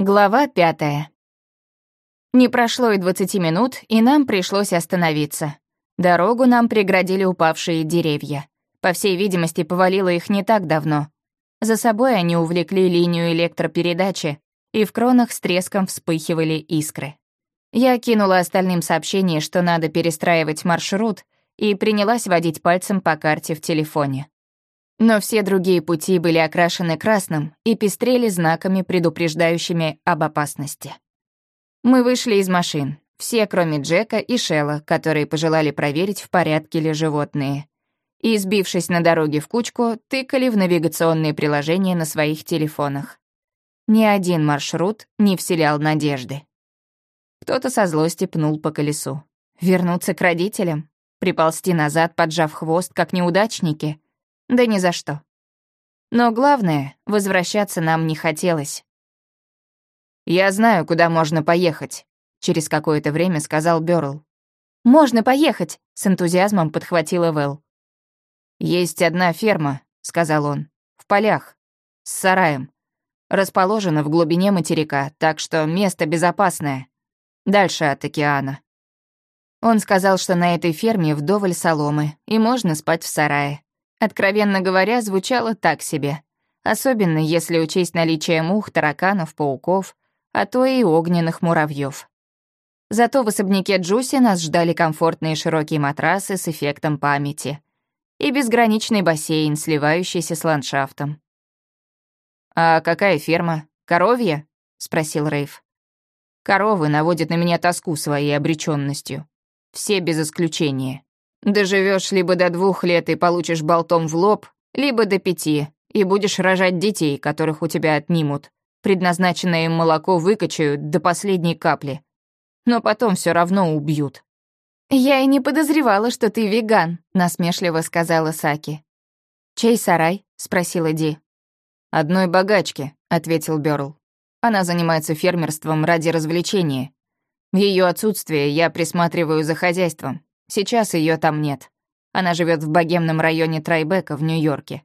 Глава пятая. Не прошло и двадцати минут, и нам пришлось остановиться. Дорогу нам преградили упавшие деревья. По всей видимости, повалило их не так давно. За собой они увлекли линию электропередачи, и в кронах с треском вспыхивали искры. Я кинула остальным сообщение, что надо перестраивать маршрут, и принялась водить пальцем по карте в телефоне. Но все другие пути были окрашены красным и пестрели знаками, предупреждающими об опасности. Мы вышли из машин, все, кроме Джека и Шелла, которые пожелали проверить, в порядке ли животные. И, сбившись на дороге в кучку, тыкали в навигационные приложения на своих телефонах. Ни один маршрут не вселял надежды. Кто-то со злости пнул по колесу. Вернуться к родителям? Приползти назад, поджав хвост, как неудачники — да ни за что. Но главное, возвращаться нам не хотелось. «Я знаю, куда можно поехать», — через какое-то время сказал Бёрл. «Можно поехать», — с энтузиазмом подхватила Вэл. «Есть одна ферма», — сказал он, — «в полях, с сараем. Расположена в глубине материка, так что место безопасное. Дальше от океана». Он сказал, что на этой ферме вдоволь соломы, и можно спать в сарае откровенно говоря, звучало так себе. Особенно если учесть наличие мух, тараканов, пауков, а то и огненных муравьев. Зато в особняке Джуси нас ждали комфортные широкие матрасы с эффектом памяти и безграничный бассейн, сливающийся с ландшафтом. «А какая ферма? Коровья?» — спросил Рейв. «Коровы наводят на меня тоску своей обречённостью. Все без исключения. Доживешь либо до двух лет и получишь болтом в лоб, либо до пяти, и будешь рожать детей, которых у тебя отнимут. Предназначенное им молоко выкачают до последней капли. Но потом все равно убьют. «Я и не подозревала, что ты веган», — насмешливо сказала Саки. «Чей сарай?» — спросила Ди. «Одной богачки», — ответил Бёрл. «Она занимается фермерством ради развлечения. В ее отсутствие я присматриваю за хозяйством. Сейчас ее там нет. Она живет в богемном районе Трайбека в Нью-Йорке.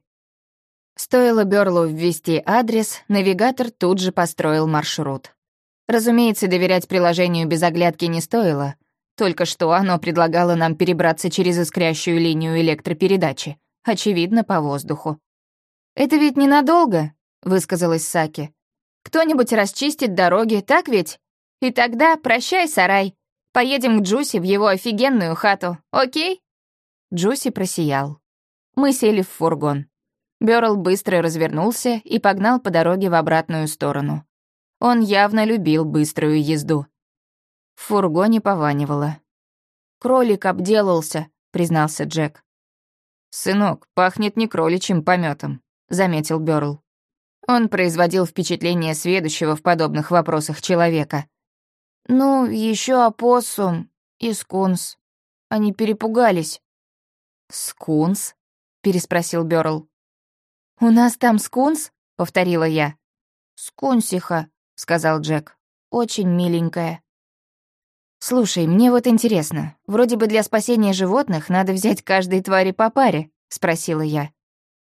Стоило Бёрлу ввести адрес, навигатор тут же построил маршрут. Разумеется, доверять приложению без оглядки не стоило. Только что оно предлагало нам перебраться через искрящую линию электропередачи. Очевидно, по воздуху. «Это ведь ненадолго», — высказалась Саки. «Кто-нибудь расчистит дороги, так ведь? И тогда прощай, сарай. Поедем к Джуси в его офигенную хату, окей?» Джуси просиял. Мы сели в фургон. Бёрл быстро развернулся и погнал по дороге в обратную сторону. Он явно любил быструю езду. В фургоне пованивало. «Кролик обделался», — признался Джек. «Сынок, пахнет не кроличьим пометом, заметил Бёрл. Он производил впечатление сведущего в подобных вопросах человека. «Ну, еще опоссум и скунс. Они перепугались». «Скунс?» — переспросил Бёрл. «У нас там скунс?» — повторила я. «Скунсиха», — сказал Джек. «Очень миленькая». «Слушай, мне вот интересно, вроде бы для спасения животных надо взять каждой твари по паре», — спросила я.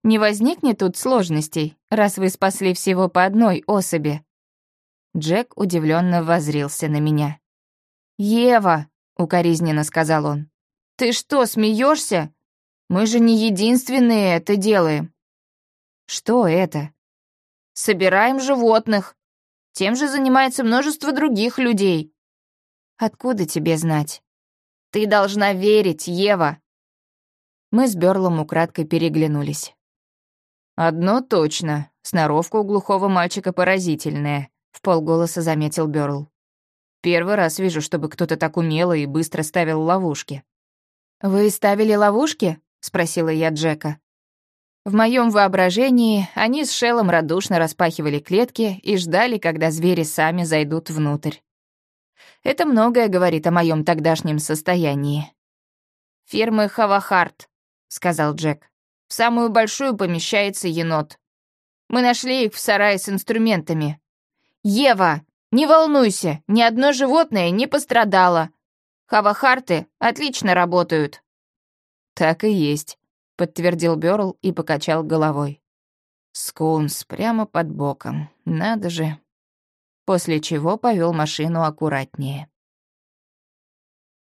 «Не возникнет тут сложностей, раз вы спасли всего по одной особи?» Джек удивленно возрился на меня. «Ева!» — укоризненно сказал он. «Ты что, смеешься? Мы же не единственные это делаем». «Что это?» «Собираем животных. Тем же занимается множество других людей». «Откуда тебе знать?» «Ты должна верить, Ева!» Мы с Бёрлом украдкой переглянулись. «Одно точно, сноровка у глухого мальчика поразительная», — в полголоса заметил Бёрл. «Первый раз вижу, чтобы кто-то так умело и быстро ставил ловушки». «Вы ставили ловушки?» — спросила я Джека. В моем воображении они с Шеллом радушно распахивали клетки и ждали, когда звери сами зайдут внутрь. Это многое говорит о моем тогдашнем состоянии. «Фирмы Хавахарт», — сказал Джек. «В самую большую помещается енот. Мы нашли их в сарае с инструментами. «Ева, не волнуйся, ни одно животное не пострадало. Хавахарты отлично работают». «Так и есть», — подтвердил Бёрл и покачал головой. «Скунс прямо под боком, надо же». после чего повел машину аккуратнее.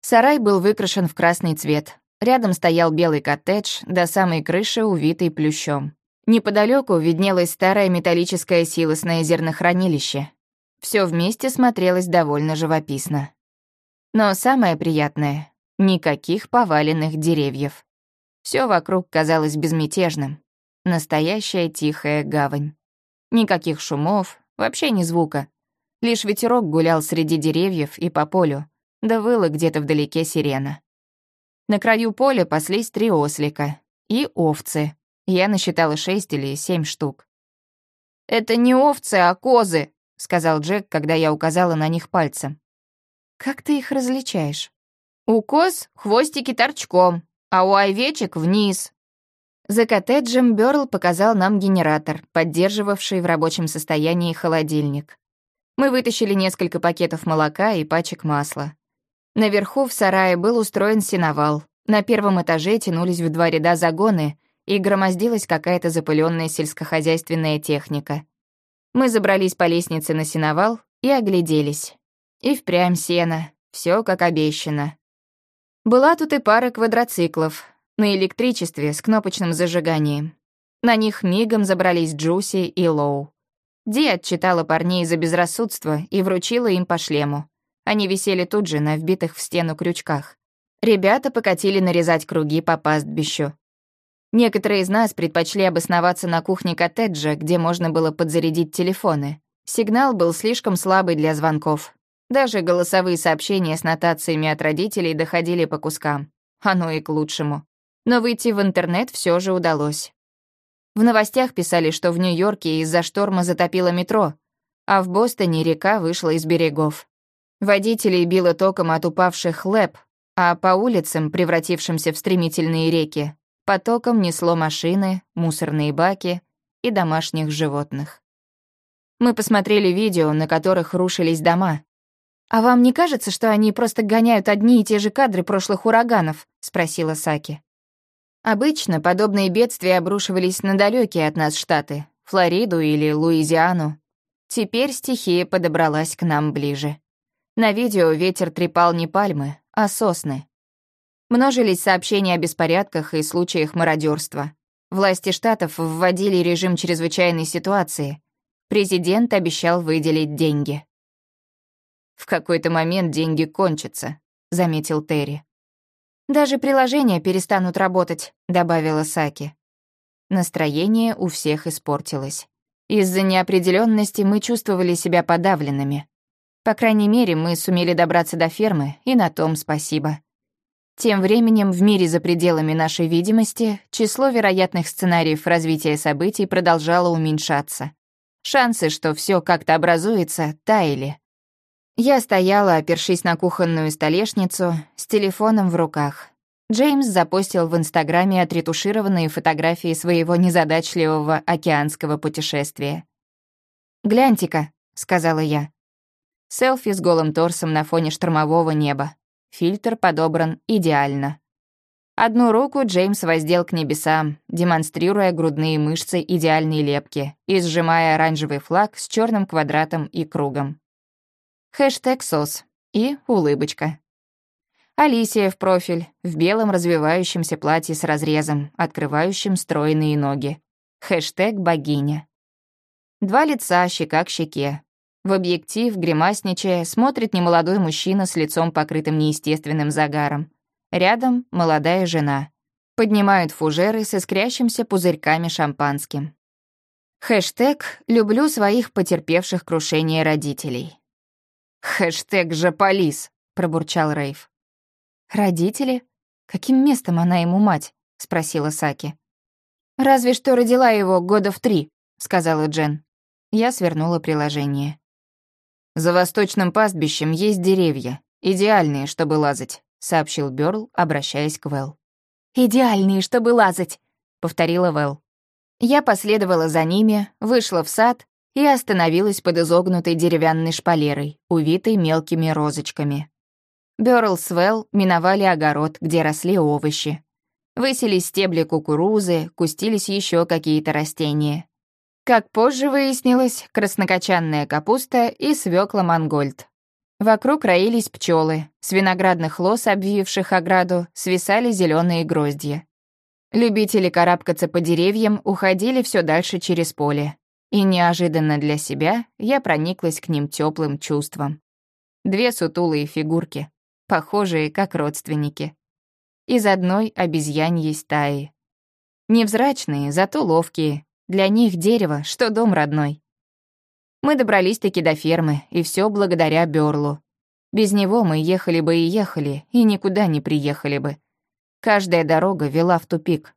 Сарай был выкрашен в красный цвет. Рядом стоял белый коттедж, до самой крыши увитый плющом. Неподалеку виднелось старое металлическое силосное зернохранилище. Все вместе смотрелось довольно живописно. Но самое приятное — никаких поваленных деревьев. Все вокруг казалось безмятежным. Настоящая тихая гавань. Никаких шумов, вообще ни звука. Лишь ветерок гулял среди деревьев и по полю, да выла где-то вдалеке сирена. На краю поля паслись три ослика и овцы. Я насчитала шесть или семь штук. «Это не овцы, а козы», — сказал Джек, когда я указала на них пальцем. «Как ты их различаешь?» «У коз хвостики торчком, а у овечек вниз». За коттеджем Бёрл показал нам генератор, поддерживавший в рабочем состоянии холодильник. Мы вытащили несколько пакетов молока и пачек масла. Наверху в сарае был устроен сеновал. На первом этаже тянулись в два ряда загоны, и громоздилась какая-то запыленная сельскохозяйственная техника. Мы забрались по лестнице на сеновал и огляделись. И впрямь сено, все как обещано. Была тут и пара квадроциклов на электричестве с кнопочным зажиганием. На них мигом забрались Джуси и Лоу. Ди отчитала парней за безрассудство и вручила им по шлему. Они висели тут же на вбитых в стену крючках. Ребята покатили нарезать круги по пастбищу. Некоторые из нас предпочли обосноваться на кухне коттеджа, где можно было подзарядить телефоны. Сигнал был слишком слабый для звонков. Даже голосовые сообщения с нотациями от родителей доходили по кускам. Оно и к лучшему. Но выйти в интернет все же удалось. В новостях писали, что в Нью-Йорке из-за шторма затопило метро, а в Бостоне река вышла из берегов. Водителей било током от упавших лэп, а по улицам, превратившимся в стремительные реки, потоком несло машины, мусорные баки и домашних животных. Мы посмотрели видео, на которых рушились дома. «А вам не кажется, что они просто гоняют одни и те же кадры прошлых ураганов?» — спросила Саки. Обычно подобные бедствия обрушивались на далекие от нас штаты, Флориду или Луизиану. Теперь стихия подобралась к нам ближе. На видео ветер трепал не пальмы, а сосны. Множились сообщения о беспорядках и случаях мародерства. Власти штатов вводили режим чрезвычайной ситуации. Президент обещал выделить деньги. «В какой-то момент деньги кончатся», — заметил Терри. «Даже приложения перестанут работать», — добавила Саки. Настроение у всех испортилось. Из-за неопределенности мы чувствовали себя подавленными. По крайней мере, мы сумели добраться до фермы, и на том спасибо. Тем временем в мире за пределами нашей видимости число вероятных сценариев развития событий продолжало уменьшаться. Шансы, что все как-то образуется, таяли. Я стояла, опершись на кухонную столешницу, с телефоном в руках. Джеймс запостил в Инстаграме отретушированные фотографии своего незадачливого океанского путешествия. «Гляньте-ка», — сказала я. Селфи с голым торсом на фоне штормового неба. Фильтр подобран идеально. Одну руку Джеймс воздел к небесам, демонстрируя грудные мышцы идеальной лепки и сжимая оранжевый флаг с черным квадратом и кругом. Хэштег «СОС» и улыбочка. Алисия в профиль, в белом развивающемся платье с разрезом, открывающим стройные ноги. Хэштег «богиня». Два лица, щека к щеке, в объектив, гримасничая, смотрит немолодой мужчина с лицом покрытым неестественным загаром. Рядом — молодая жена. Поднимают фужеры с искрящимся пузырьками шампанским. Хэштег «Люблю своих потерпевших крушение родителей». «Хэштег же полис», — пробурчал Рейв. «Родители? Каким местом она ему мать?» — спросила Саки. «Разве что родила его года в три», — сказала Джен. Я свернула приложение. «За восточным пастбищем есть деревья, идеальные, чтобы лазать», — сообщил Бёрл, обращаясь к Вэл. «Идеальные, чтобы лазать», — повторила Вэл. Я последовала за ними, вышла в сад и остановилась под изогнутой деревянной шпалерой, увитой мелкими розочками. Бёрл с Вэл миновали огород, где росли овощи. Выселись стебли кукурузы, кустились еще какие-то растения. Как позже выяснилось, краснокочанная капуста и свекла мангольд. Вокруг роились пчелы, с виноградных лос, обвивших ограду, свисали зеленые гроздья. Любители карабкаться по деревьям уходили все дальше через поле. И неожиданно для себя я прониклась к ним теплым чувством. Две сутулые фигурки, похожие как родственники. Из одной обезьяньей стаи. Невзрачные, зато ловкие. Для них дерево, что дом родной. Мы добрались-таки до фермы, и все благодаря Бёрлу. Без него мы ехали бы и ехали, и никуда не приехали бы. Каждая дорога вела в тупик.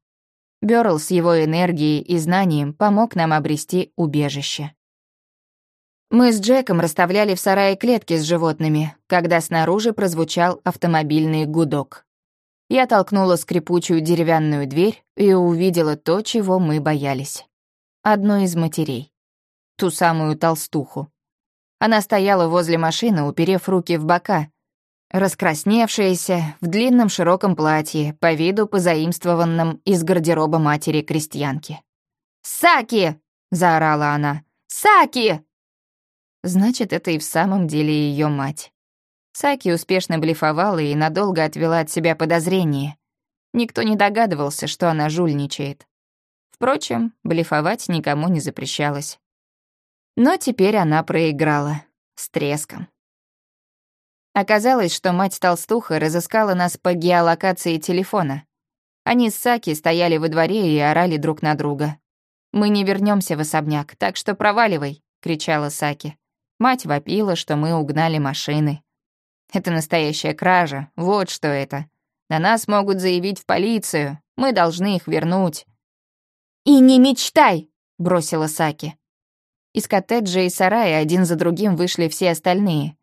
Бёрл с его энергией и знанием помог нам обрести убежище. Мы с Джеком расставляли в сарае клетки с животными, когда снаружи прозвучал автомобильный гудок. Я толкнула скрипучую деревянную дверь и увидела то, чего мы боялись. Одну из матерей. Ту самую толстуху. Она стояла возле машины, уперев руки в бока, Раскрасневшаяся, в длинном широком платье, по виду позаимствованном из гардероба матери-крестьянки. «Саки!» — заорала она. «Саки!» Значит, это и в самом деле ее мать. Саки успешно блефовала и надолго отвела от себя подозрения. Никто не догадывался, что она жульничает. Впрочем, блефовать никому не запрещалось. Но теперь она проиграла. С треском. Оказалось, что мать-толстуха разыскала нас по геолокации телефона. Они с Саки стояли во дворе и орали друг на друга. «Мы не вернемся в особняк, так что проваливай», — кричала Саки. Мать вопила, что мы угнали машины. «Это настоящая кража, вот что это. На нас могут заявить в полицию, мы должны их вернуть». «И не мечтай!» — бросила Саки. Из коттеджа и сарая один за другим вышли все остальные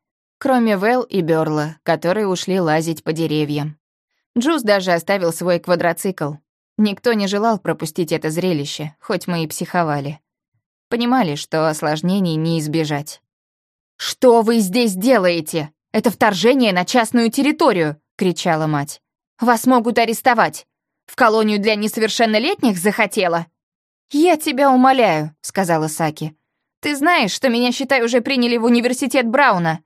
кроме Вэл и Бёрла, которые ушли лазить по деревьям. Джуз даже оставил свой квадроцикл. Никто не желал пропустить это зрелище, хоть мы и психовали. Понимали, что осложнений не избежать. «Что вы здесь делаете? Это вторжение на частную территорию!» — кричала мать. «Вас могут арестовать. В колонию для несовершеннолетних захотела?» «Я тебя умоляю», — сказала Саки. «Ты знаешь, что меня, считай, уже приняли в университет Брауна.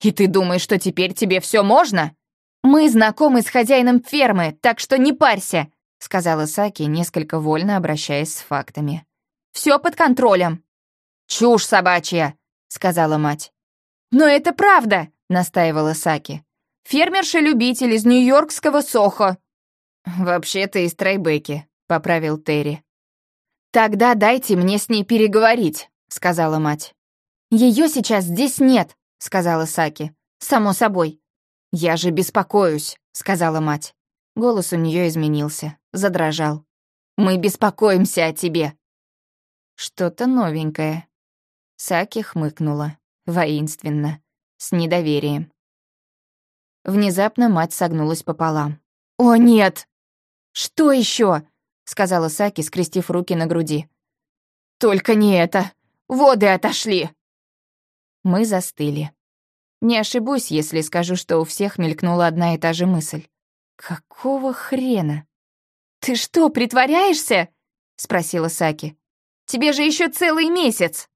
«И ты думаешь, что теперь тебе все можно?» «Мы знакомы с хозяином фермы, так что не парься», — сказала Саки, несколько вольно обращаясь с фактами. «Все под контролем». «Чушь собачья», — сказала мать. «Но это правда», — настаивала Саки. «Фермерша-любитель из нью-йоркского Сохо». «Вообще-то из Трайбеки», — поправил Терри. «Тогда дайте мне с ней переговорить», — сказала мать. «Ее сейчас здесь нет», — сказала Саки. «Само собой». «Я же беспокоюсь», — сказала мать. Голос у нее изменился, задрожал. «Мы беспокоимся о тебе». Что-то новенькое. Саки хмыкнула, воинственно, с недоверием. Внезапно мать согнулась пополам. «О, нет!» «Что еще? Сказала Саки, скрестив руки на груди. «Только не это! Воды отошли!» Мы застыли. Не ошибусь, если скажу, что у всех мелькнула одна и та же мысль. «Какого хрена?» «Ты что, притворяешься?» — спросила Саки. «Тебе же еще целый месяц!»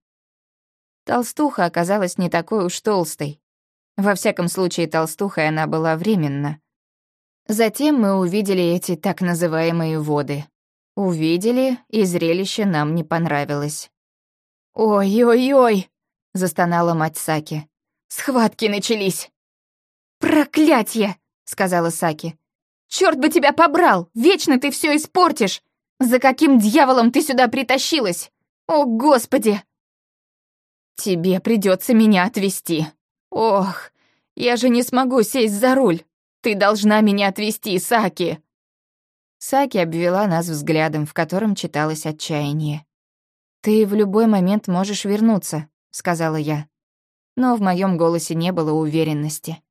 Толстуха оказалась не такой уж толстой. Во всяком случае, толстухой она была временно. Затем мы увидели эти так называемые воды. Увидели, и зрелище нам не понравилось. «Ой-ой-ой!» — застонала мать Саки. «Схватки начались!» «Проклятье!» — сказала Саки. «Чёрт бы тебя побрал! Вечно ты всё испортишь! За каким дьяволом ты сюда притащилась? О, Господи!» «Тебе придётся меня отвезти. Ох, я же не смогу сесть за руль. Ты должна меня отвезти, Саки!» Саки обвела нас взглядом, в котором читалось отчаяние. «Ты в любой момент можешь вернуться сказала я. Но в моем голосе не было уверенности.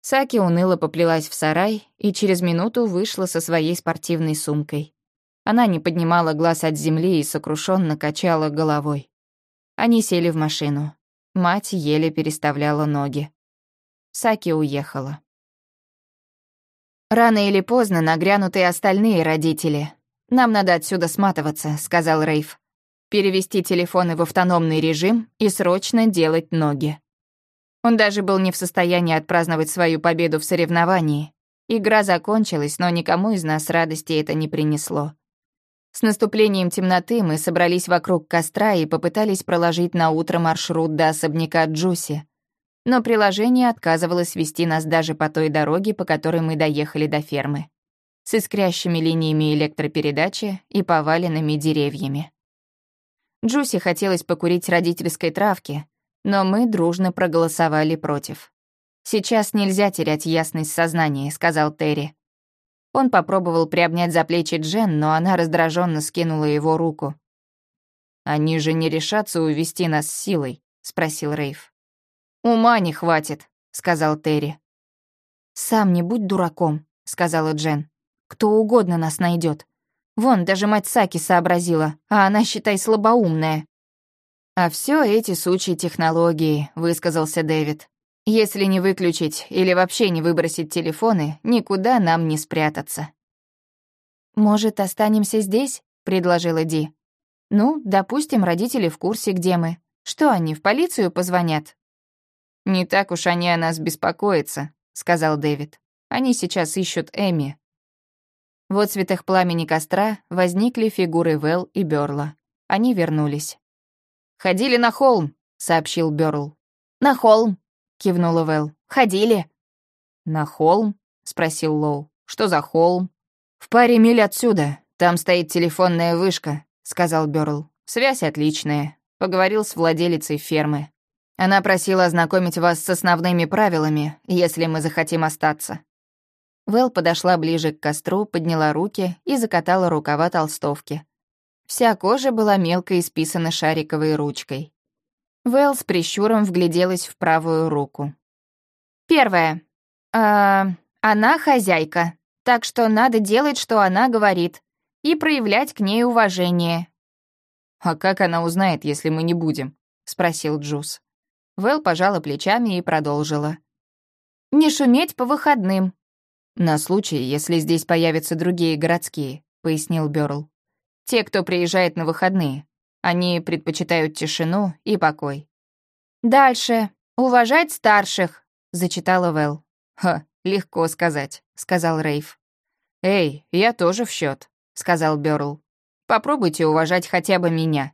Саки уныло поплелась в сарай и через минуту вышла со своей спортивной сумкой. Она не поднимала глаз от земли и сокрушенно качала головой. Они сели в машину. Мать еле переставляла ноги. Саки уехала. «Рано или поздно нагрянут и остальные родители. Нам надо отсюда сматываться», — сказал Рейв. перевести телефоны в автономный режим и срочно делать ноги. Он даже был не в состоянии отпраздновать свою победу в соревновании. Игра закончилась, но никому из нас радости это не принесло. С наступлением темноты мы собрались вокруг костра и попытались проложить на утро маршрут до особняка Джуси. Но приложение отказывалось вести нас даже по той дороге, по которой мы доехали до фермы. С искрящими линиями электропередачи и поваленными деревьями. Джуси хотелось покурить родительской травки, но мы дружно проголосовали против. «Сейчас нельзя терять ясность сознания», — сказал Терри. Он попробовал приобнять за плечи Джен, но она раздраженно скинула его руку. «Они же не решатся увести нас силой?» — спросил Рейв. «Ума не хватит», — сказал Терри. «Сам не будь дураком», — сказала Джен. «Кто угодно нас найдет. Вон, даже мать Саки сообразила, а она, считай, слабоумная». «А все эти сучьи технологии», — высказался Дэвид. Если не выключить или вообще не выбросить телефоны, никуда нам не спрятаться. «Может, останемся здесь?» — предложила Ди. «Ну, допустим, родители в курсе, где мы. Что они, в полицию позвонят?» «Не так уж они о нас беспокоятся», — сказал Дэвид. «Они сейчас ищут Эми». В отцветах пламени костра возникли фигуры Вэл и Бёрла. Они вернулись. «Ходили на холм», — сообщил Бёрл. «На холм», кивнула Вэл. «Ходили». «На холм?» — спросил Лоу. «Что за холм?» «В паре миль отсюда. Там стоит телефонная вышка», — сказал Бёрл. «Связь отличная». Поговорил с владелицей фермы. Она просила ознакомить вас с основными правилами, если мы захотим остаться. Вэл подошла ближе к костру, подняла руки и закатала рукава толстовки. Вся кожа была мелко исписана шариковой ручкой. Вэл с прищуром вгляделась в правую руку. «Первое. Э, она хозяйка, так что надо делать, что она говорит, и проявлять к ней уважение». «А как она узнает, если мы не будем?» — спросил Джуз. Вэл пожала плечами и продолжила. «Не шуметь по выходным». «На случай, если здесь появятся другие городские», — пояснил Бёрл. «Те, кто приезжает на выходные. Они предпочитают тишину и покой. «Дальше. Уважать старших», — зачитала Вэл. «Ха, легко сказать», — сказал Рейв. «Эй, я тоже в счет, сказал Бёрл. «Попробуйте уважать хотя бы меня».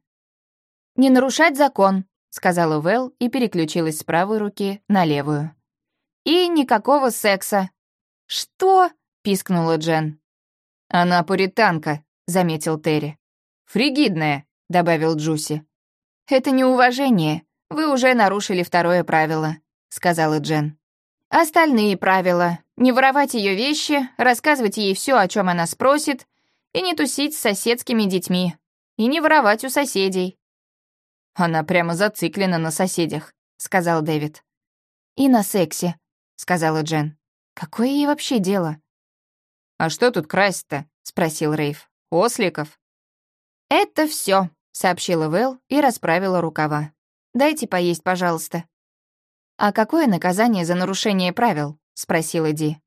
«Не нарушать закон», — сказала Вэл и переключилась с правой руки на левую. «И никакого секса». «Что?» — пискнула Джен. «Она пуританка», — заметил Терри. «Фригидная», — добавил Джуси. «Это неуважение. Вы уже нарушили второе правило», — сказала Джен. «Остальные правила. Не воровать ее вещи, рассказывать ей все, о чем она спросит, и не тусить с соседскими детьми, и не воровать у соседей». «Она прямо зациклена на соседях», — сказал Дэвид. «И на сексе», — сказала Джен. «Какое ей вообще дело?» «А что тут красть-то?» — спросил Рейв. «Осликов?» «Это все, сообщила Вэл и расправила рукава. «Дайте поесть, пожалуйста». «А какое наказание за нарушение правил?» — спросила Ди.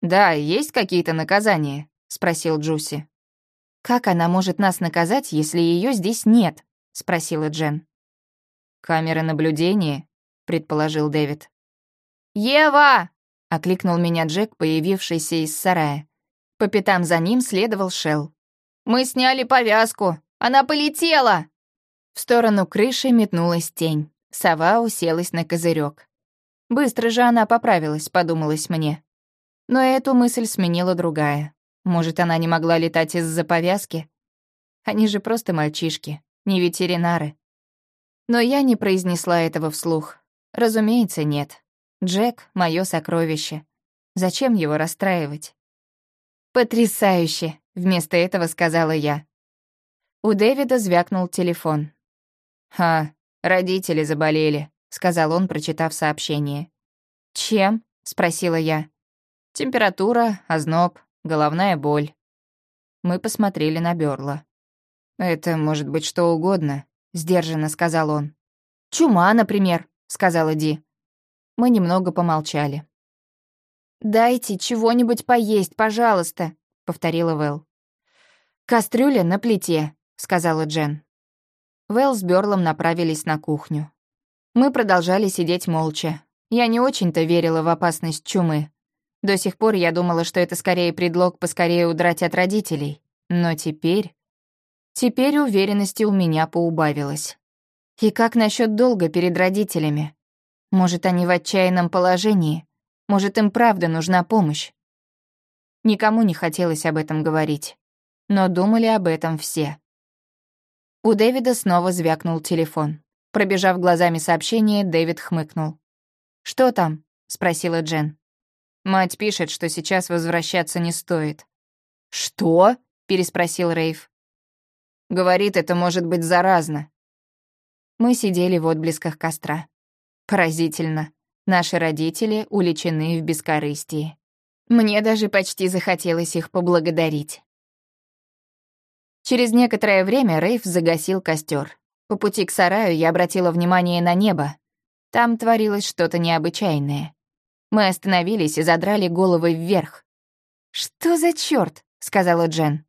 «Да, есть какие-то наказания?» — спросил Джуси. «Как она может нас наказать, если ее здесь нет?» — спросила Джен. «Камеры наблюдения», — предположил Дэвид. «Ева!» — окликнул меня Джек, появившийся из сарая. По пятам за ним следовал Шелл. «Мы сняли повязку!» Она полетела!» В сторону крыши метнулась тень. Сова уселась на козырек. Быстро же она поправилась, подумалось мне. Но эту мысль сменила другая. Может, она не могла летать из-за повязки? Они же просто мальчишки, не ветеринары. Но я не произнесла этого вслух. Разумеется, нет. Джек — мое сокровище. Зачем его расстраивать? «Потрясающе!» — вместо этого сказала я. У Дэвида звякнул телефон. «Ха, родители заболели», — сказал он, прочитав сообщение. «Чем?» — спросила я. «Температура, озноб, головная боль». Мы посмотрели на Бёрла. «Это может быть что угодно», — сдержанно сказал он. «Чума, например», — сказала Ди. Мы немного помолчали. «Дайте чего-нибудь поесть, пожалуйста», — повторила Вэл. «Кастрюля на плите», — сказала Джен. Вэл с Бёрлом направились на кухню. Мы продолжали сидеть молча. Я не очень-то верила в опасность чумы. До сих пор я думала, что это скорее предлог поскорее удрать от родителей. Но теперь... Теперь уверенности у меня поубавилось. И как насчет долга перед родителями? Может, они в отчаянном положении? Может, им правда нужна помощь? Никому не хотелось об этом говорить. Но думали об этом все. У Дэвида снова звякнул телефон. Пробежав глазами сообщение, Дэвид хмыкнул. «Что там?» — спросила Джен. Мать пишет, что сейчас возвращаться не стоит. «Что?» — переспросил Рейв. «Говорит, это может быть заразно». Мы сидели в отблесках костра. Поразительно. Наши родители уличены в бескорыстии. Мне даже почти захотелось их поблагодарить. Через некоторое время Рейв загасил костер. По пути к сараю я обратила внимание на небо. Там творилось что-то необычайное. Мы остановились и задрали головы вверх. «Что за чёрт?» — сказала Джен.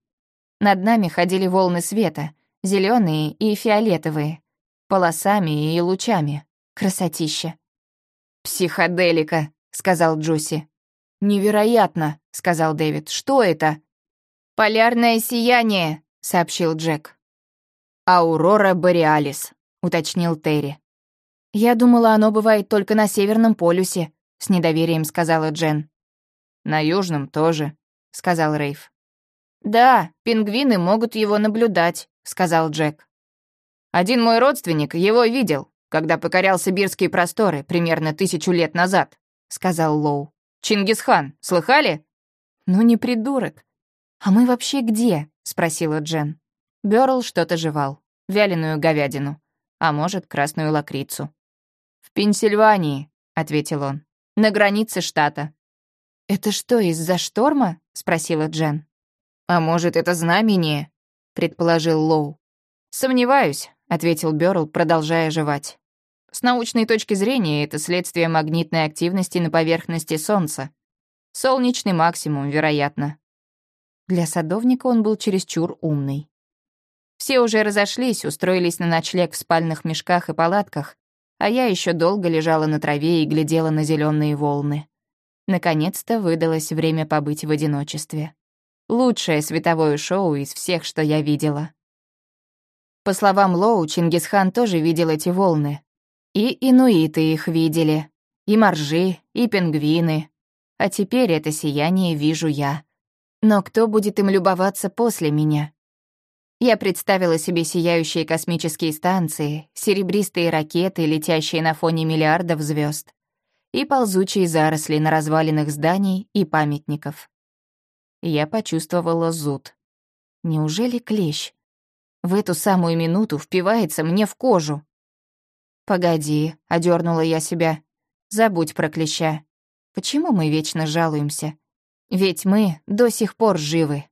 Над нами ходили волны света, зеленые и фиолетовые, полосами и лучами. Красотища. «Психоделика», — сказал Джуси. «Невероятно», — сказал Дэвид. «Что это?» «Полярное сияние», — сообщил Джек. «Аурора Бореалис», — уточнил Терри. «Я думала, оно бывает только на Северном полюсе», — с недоверием сказала Джен. «На Южном тоже», — сказал Рейв. «Да, пингвины могут его наблюдать», — сказал Джек. «Один мой родственник его видел, когда покорял сибирские просторы примерно тысячу лет назад», — сказал Лоу. «Чингисхан, слыхали?» «Ну не придурок. А мы вообще где?» — спросила Джен. Бёрл что-то жевал. Вяленую говядину. А может, красную лакрицу. «В Пенсильвании», — ответил он. «На границе штата». «Это что, из-за шторма?» — спросила Джен. «А может, это знамение?» — предположил Лоу. «Сомневаюсь», — ответил Бёрл, продолжая жевать. «С научной точки зрения это следствие магнитной активности на поверхности Солнца. Солнечный максимум, вероятно». Для садовника он был чересчур умный. Все уже разошлись, устроились на ночлег в спальных мешках и палатках, а я еще долго лежала на траве и глядела на зеленые волны. Наконец-то выдалось время побыть в одиночестве. Лучшее световое шоу из всех, что я видела. По словам Лоу, Чингисхан тоже видел эти волны. И инуиты их видели, и моржи, и пингвины. А теперь это сияние вижу я. Но кто будет им любоваться после меня? Я представила себе сияющие космические станции, серебристые ракеты, летящие на фоне миллиардов звезд, и ползучие заросли на развалинах зданий и памятников я почувствовала зуд. Неужели клещ? В эту самую минуту впивается мне в кожу. «Погоди», — одернула я себя. «Забудь про клеща. Почему мы вечно жалуемся? Ведь мы до сих пор живы».